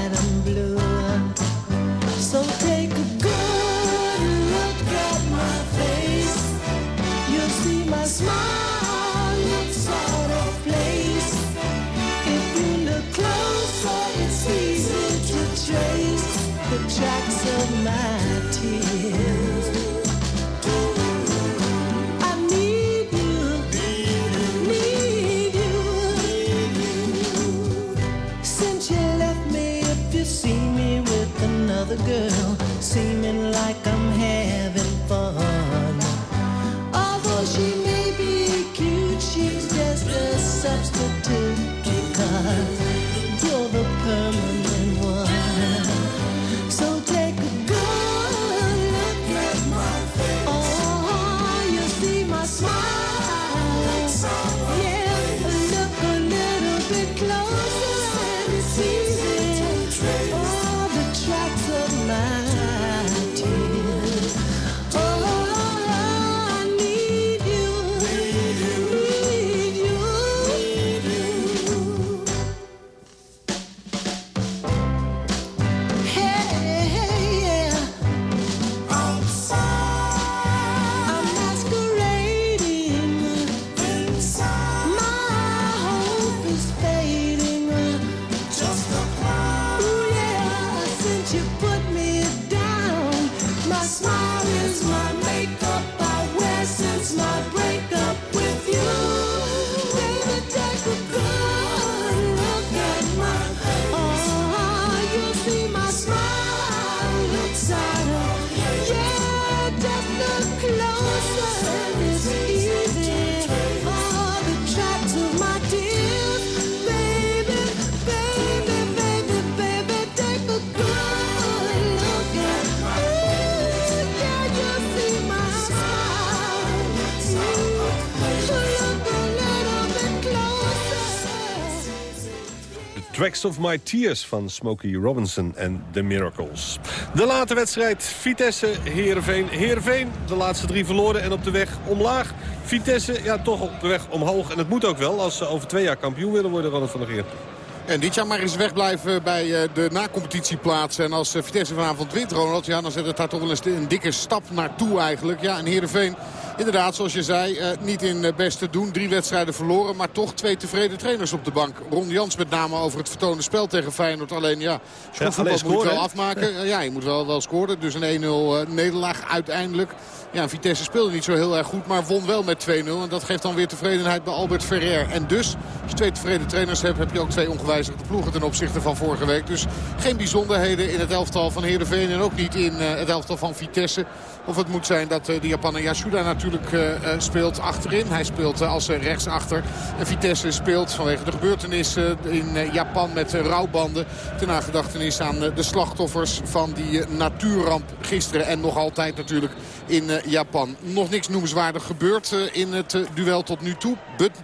Tracks of My Tears van Smokey Robinson en The Miracles. De late wedstrijd Vitesse, Heerenveen. Heerenveen, de laatste drie verloren en op de weg omlaag. Vitesse, ja, toch op de weg omhoog. En het moet ook wel als ze over twee jaar kampioen willen worden, Ronald van der Geer. En dit jaar maar eens wegblijven bij eh, de na-competitieplaatsen. En als eh, Vitesse vanavond wint, Ronald, ja, dan zet het daar toch wel een dikke stap naartoe eigenlijk. Ja, en Heerenveen inderdaad, zoals je zei, eh, niet in uh, best te doen. Drie wedstrijden verloren, maar toch twee tevreden trainers op de bank. Ron Jans met name over het vertoonde spel tegen Feyenoord. Alleen ja, ja moet je wel afmaken. ja, je moet wel, wel scoren. Dus een 1-0 nederlaag uiteindelijk. Ja, Vitesse speelde niet zo heel erg goed, maar won wel met 2-0. En dat geeft dan weer tevredenheid bij Albert Ferrer. En dus, als je twee tevreden trainers hebt, heb je ook twee ongewijzigde ploegen ten opzichte van vorige week. Dus geen bijzonderheden in het elftal van Heerenveen en ook niet in het elftal van Vitesse. Of het moet zijn dat de Japaner Yasuda natuurlijk speelt achterin. Hij speelt als rechtsachter. En Vitesse speelt vanwege de gebeurtenissen in Japan met rouwbanden. Ten nagedachtenis aan de slachtoffers van die natuurramp gisteren. En nog altijd natuurlijk in Japan. Nog niks noemenswaardig gebeurd in het duel tot nu toe.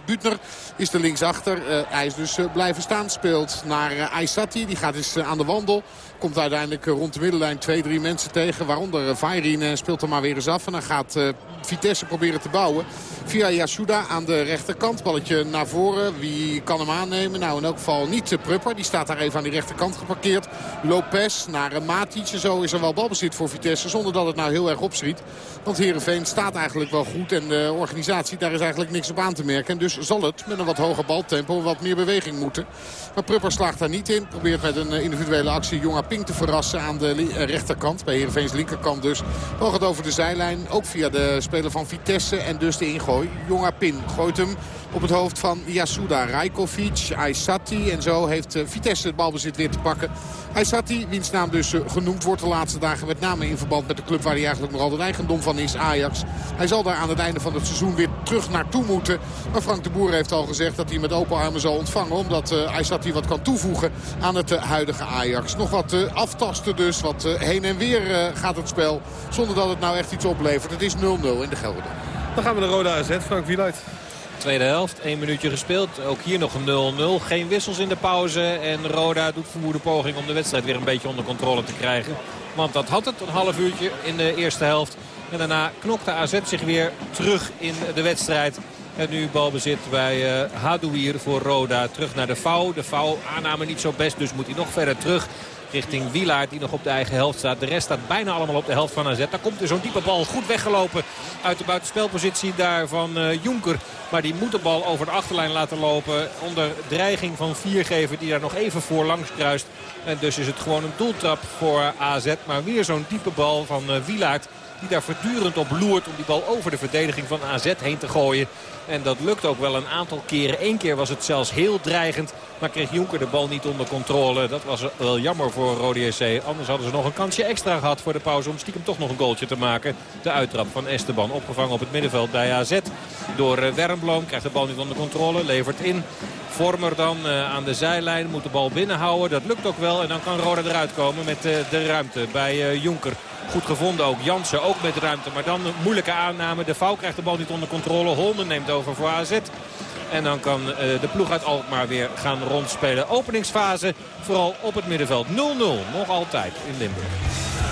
Butner is er linksachter. hij is dus blijven staan. Speelt naar Aysati. Die gaat eens aan de wandel. Komt uiteindelijk rond de middenlijn twee, drie mensen tegen. Waaronder Vairin speelt er maar weer eens af. En dan gaat Vitesse proberen te bouwen. Via Yasuda aan de rechterkant. Balletje naar voren. Wie kan hem aannemen? Nou in elk geval niet Prupper. Die staat daar even aan die rechterkant geparkeerd. Lopez naar Matic. Zo is er wel balbezit voor Vitesse. Zonder dat het nou heel erg opschiet. Want Heerenveen staat eigenlijk wel goed. En de organisatie, daar is eigenlijk niks op aan te merken. En dus zal het met een wat hoger baltempo wat meer beweging moeten. Maar Prupper slaagt daar niet in. Probeert met een individuele actie Jonga Te verrassen aan de rechterkant. Bij Heerenveens linkerkant dus. Bal gaat over de zijlijn. Ook via de speler van Vitesse. En dus de ingooi. Jonga Pin gooit hem op het hoofd van Yasuda. Rajkovic, Aysati en zo heeft Vitesse het balbezit weer te pakken. Aysati, wiens naam dus genoemd wordt de laatste dagen. Met name in verband met de club waar hij eigenlijk nog altijd eigendom van is, Ajax. Hij zal daar aan het einde van het seizoen weer terug naartoe moeten. Maar Frank de Boer heeft al gezegd dat hij met open armen zal ontvangen. Omdat uh, Aysati wat kan toevoegen aan het huidige Ajax. Nog wat aftasten dus. Wat heen en weer gaat het spel. Zonder dat het nou echt iets oplevert. Het is 0-0 in de Gelderland. Dan gaan we naar Roda AZ. Frank Wieluid. Tweede helft, één minuutje gespeeld. Ook hier nog een 0-0. Geen wissels in de pauze. En Roda doet vermoede poging om de wedstrijd weer een beetje onder controle te krijgen. Want dat had het een half uurtje in de eerste helft. En daarna knokte AZ zich weer terug in de wedstrijd. En nu balbezit bij uh, Hadouier voor Roda. Terug naar de Vouw. De Vouw aanname niet zo best, dus moet hij nog verder terug richting Wielaert die nog op de eigen helft staat. De rest staat bijna allemaal op de helft van AZ. Daar komt er zo'n diepe bal goed weggelopen uit de buitenspelpositie daar van uh, Jonker. Maar die moet de bal over de achterlijn laten lopen onder dreiging van Viergever die daar nog even voor langs kruist. En dus is het gewoon een doeltrap voor AZ. Maar weer zo'n diepe bal van uh, die daar voortdurend op loert om die bal over de verdediging van AZ heen te gooien. En dat lukt ook wel een aantal keren. Eén keer was het zelfs heel dreigend. Maar kreeg Jonker de bal niet onder controle. Dat was wel jammer voor Rode SC. Anders hadden ze nog een kansje extra gehad voor de pauze. Om stiekem toch nog een goaltje te maken. De uittrap van Esteban. Opgevangen op het middenveld bij AZ. Door Wernbloem. Krijgt de bal niet onder controle. Levert in. Vormer dan uh, aan de zijlijn. Moet de bal binnenhouden. Dat lukt ook wel. En dan kan Roda eruit komen met uh, de ruimte bij Jonker. Goed gevonden ook. Jansen ook met ruimte. Maar dan een moeilijke aanname. De Vouw krijgt de bal niet onder controle. Holmen neemt over voor AZ. En dan kan uh, de ploeg uit Alkmaar weer gaan rondspelen. Openingsfase vooral op het middenveld. 0-0 nog altijd in Limburg.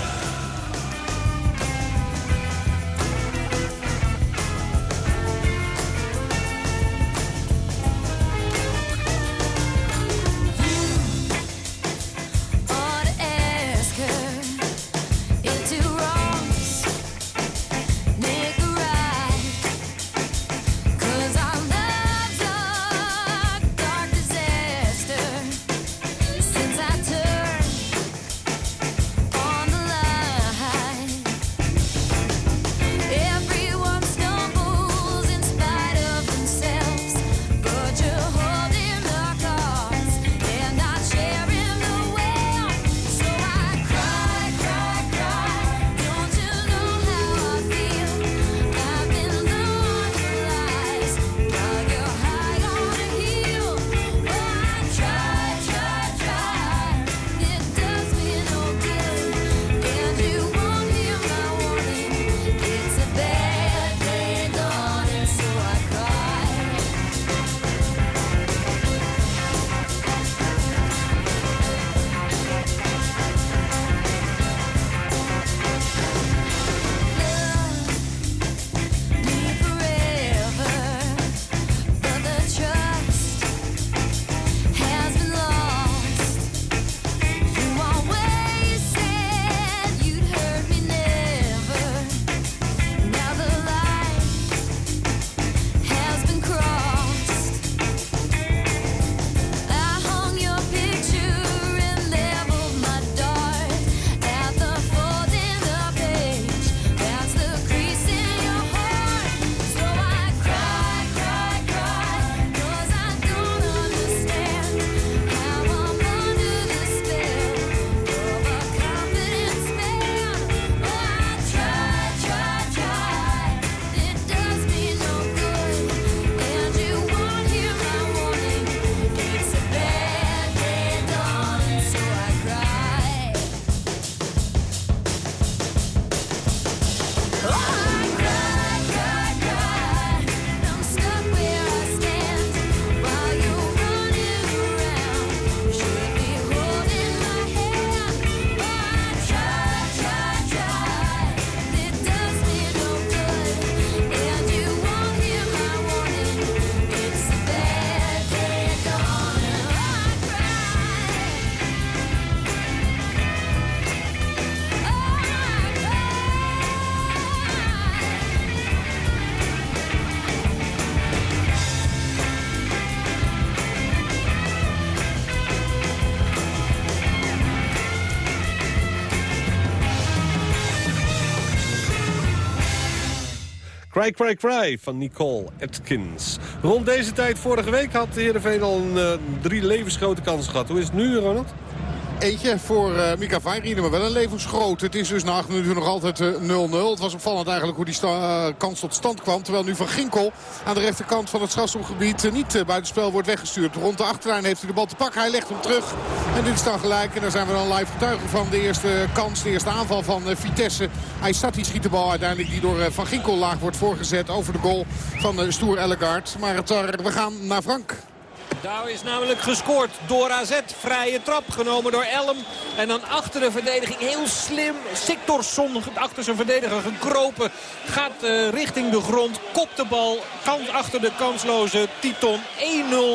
Cry Cry Cry van Nicole Atkins. Rond deze tijd vorige week had de Heerenveen al een uh, drie levensgrote kansen gehad. Hoe is het nu, Ronald? Eentje voor uh, Mika Vajrine, maar wel een levensgroot. Het is dus na acht minuten nog altijd 0-0. Uh, het was opvallend eigenlijk hoe die uh, kans tot stand kwam. Terwijl nu Van Ginkel aan de rechterkant van het strafschopgebied niet buitenspel wordt weggestuurd. Rond de achterlijn heeft hij de bal te pakken. Hij legt hem terug. En dit is dan gelijk. En daar zijn we dan live getuigen van de eerste kans. De eerste aanval van Vitesse. Aysati schiet de bal uiteindelijk die door Van Ginkel laag wordt voorgezet. Over de goal van Stoer Ellegaard. Maar het, we gaan naar Frank. Daar is namelijk gescoord door AZ. Vrije trap genomen door Elm. En dan achter de verdediging heel slim. Siktorsson achter zijn verdediger gekropen. Gaat uh, richting de grond. Kopt de bal. Kant achter de kansloze Titon. 1-0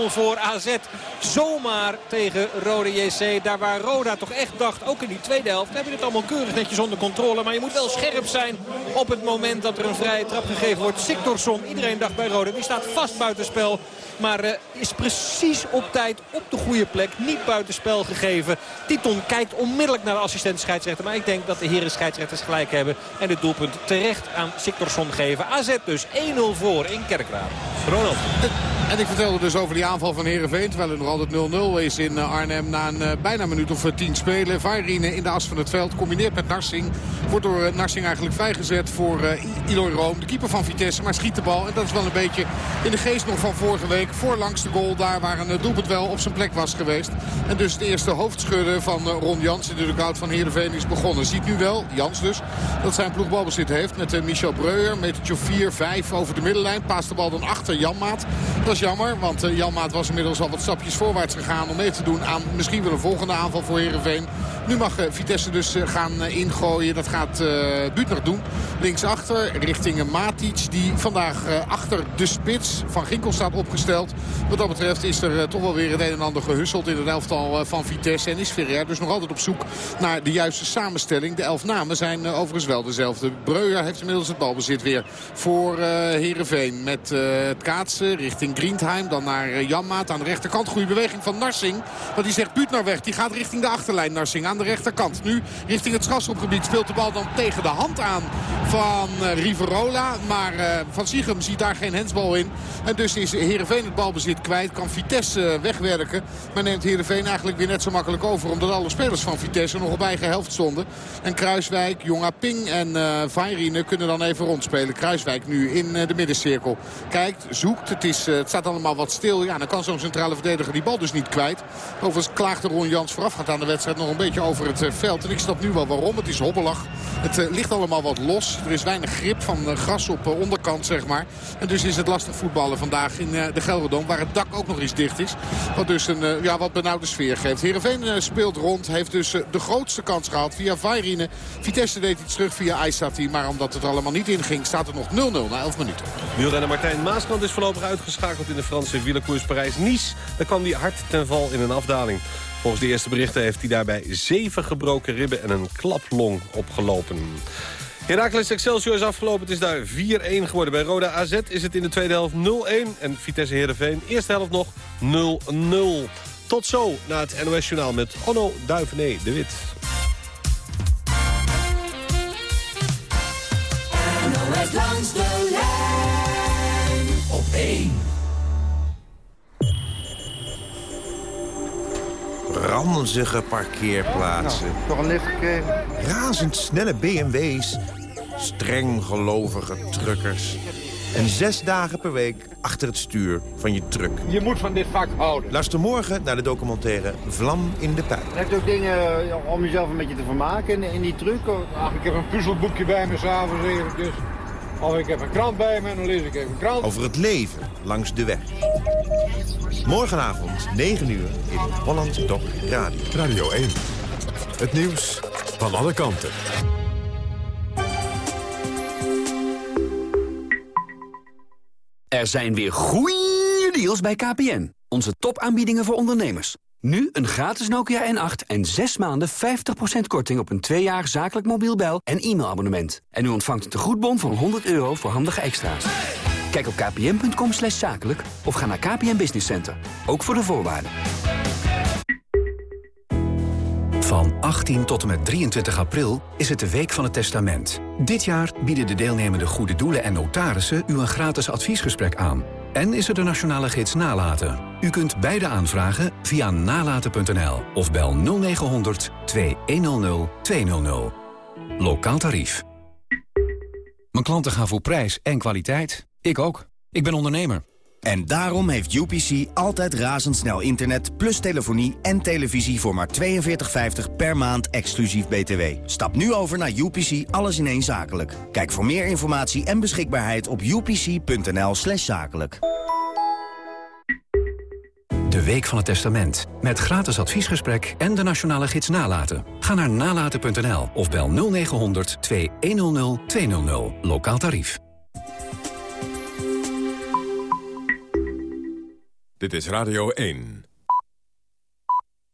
voor AZ. Zomaar tegen Rode JC. Daar waar Roda toch echt dacht. Ook in die tweede helft hebben we het allemaal keurig netjes onder controle. Maar je moet wel scherp zijn op het moment dat er een vrije trap gegeven wordt. Siktorsson. Iedereen dacht bij Roda. Die staat vast buitenspel. Maar uh, is precies op tijd op de goede plek. Niet buitenspel gegeven. Titon kijkt onmiddellijk naar de assistent scheidsrechter. Maar ik denk dat de heren scheidsrechters gelijk hebben. En het doelpunt terecht aan Siktorsson geven. AZ dus 1-0 voor in Kerkrade. Ronald. En ik vertelde dus over die aanval van Heerenveen. Terwijl het nog altijd 0-0 is in Arnhem. Na een uh, bijna minuut of 10 spelen. Vairine in de as van het veld. Combineert met Narsing. Wordt door Narsing eigenlijk vrijgezet voor Eloy Room. De keeper van Vitesse. Maar schiet de bal. En dat is wel een beetje in de geest nog van vorige week. Voorlangs de goal daar waar een doelpunt wel op zijn plek was geweest. En dus het eerste hoofdschudden van Ron Jans in de dugout van Heerenveen is begonnen. Ziet nu wel, Jans dus, dat zijn ploeg balbezit heeft. Met Michel Breuer. Metertje 4, 5 over de middenlijn. Paast de bal dan achter Janmaat. Dat is jammer, want uh, Janmaat was inmiddels al wat stapjes voorwaarts gegaan... om mee te doen aan misschien wel een volgende aanval voor Heerenveen. Nu mag uh, Vitesse dus uh, gaan ingooien. Dat gaat Butner doen. Linksachter richting Matic, die vandaag achter de spits van Ginkel staat opgesteld. Wat dat betreft is er toch wel weer het een en ander gehusseld in het elftal van Vitesse. En is Ferrer dus nog altijd op zoek naar de juiste samenstelling. De elf namen zijn overigens wel dezelfde. Breuer heeft inmiddels het balbezit weer voor Heerenveen. Met het kaatsen richting Griendheim. Dan naar Janmaat aan de rechterkant. Goede beweging van Narsing. Want die zegt Buut naar weg. Die gaat richting de achterlijn Narsing aan de rechterkant. Nu richting het strafschopgebied speelt de bal dan tegen de hand aan van Riverola. Maar Van Siegem ziet daar geen hensbal in. En dus is Heerenveen het balbezit kwijt. Kan Vitesse wegwerken. Maar neemt Heerenveen eigenlijk weer net zo makkelijk over. Omdat alle spelers van Vitesse nog op eigen helft stonden. En Kruiswijk, Jonga Ping en uh, Vairine kunnen dan even rondspelen. Kruiswijk nu in de middencirkel. Kijkt, zoekt. Het, is, het staat allemaal wat stil. Ja, dan kan zo'n centrale verdediger die bal dus niet kwijt. Overigens klaagde Ron Jans voorafgaand aan de wedstrijd nog een beetje over het veld. En ik snap nu wel waarom. Het is hobbelig. Het ligt allemaal wat los. Er is weinig grip van gras op onderkant, zeg maar. En dus is het lastig voetballen vandaag in de Gelderdoom. Waar het dak ook nog eens dicht is. Wat dus een ja, wat benauwde sfeer geeft. Heerenveen speelt rond. Heeft dus de grootste kans gehad via Vairine. Vitesse deed iets terug via Aysati. Maar omdat het allemaal niet inging staat er nog 0-0 na 11 minuten. Wielrenner Martijn Maaskant is voorlopig uitgeschakeld in de Franse wielerkoers Parijs-Nice. Daar kwam hij hard ten val in een afdaling. Volgens de eerste berichten heeft hij daarbij zeven gebroken ribben en een klaplong opgelopen. Heracles Excelsior is afgelopen. Het is daar 4-1 geworden. Bij Roda AZ is het in de tweede helft 0-1. En Vitesse Heerenveen, eerste helft nog 0-0. Tot zo na het NOS Journaal met Onno Duivené de Wit. NOS langs de lijn op 1. Ranzige parkeerplaatsen. Nou, nog een lift gekregen. Razendsnelle BMW's. Streng gelovige truckers. En zes dagen per week achter het stuur van je truck. Je moet van dit vak houden. Luister morgen naar de documentaire Vlam in de Pijp. Je hebt ook dingen eh, om jezelf een beetje te vermaken in, in die truck? Ach, ik heb een puzzelboekje bij me s'avonds eventjes. Of ik heb een krant bij me en dan lees ik even een krant. Over het leven langs de weg. Morgenavond, 9 uur, in Holland Doc Radio. Radio 1. Het nieuws van alle kanten. Er zijn weer goeie deals bij KPN. Onze topaanbiedingen voor ondernemers. Nu een gratis Nokia N8 en 6 maanden 50% korting op een 2 jaar zakelijk mobiel bel- en e-mailabonnement. En u ontvangt een tegoedbon van 100 euro voor handige extra's. Kijk op kpn.com slash zakelijk of ga naar KPN Business Center. Ook voor de voorwaarden. Van 18 tot en met 23 april is het de Week van het Testament. Dit jaar bieden de deelnemende goede doelen en notarissen u een gratis adviesgesprek aan. En is er de nationale gids Nalaten. U kunt beide aanvragen via nalaten.nl of bel 0900 2100 200. Lokaal tarief. Mijn klanten gaan voor prijs en kwaliteit. Ik ook. Ik ben ondernemer. En daarom heeft UPC altijd razendsnel internet... plus telefonie en televisie voor maar 42,50 per maand exclusief BTW. Stap nu over naar UPC Alles in één Zakelijk. Kijk voor meer informatie en beschikbaarheid op upc.nl slash zakelijk. De Week van het Testament. Met gratis adviesgesprek en de nationale gids Nalaten. Ga naar nalaten.nl of bel 0900 2100 200. Lokaal tarief. Dit is Radio 1.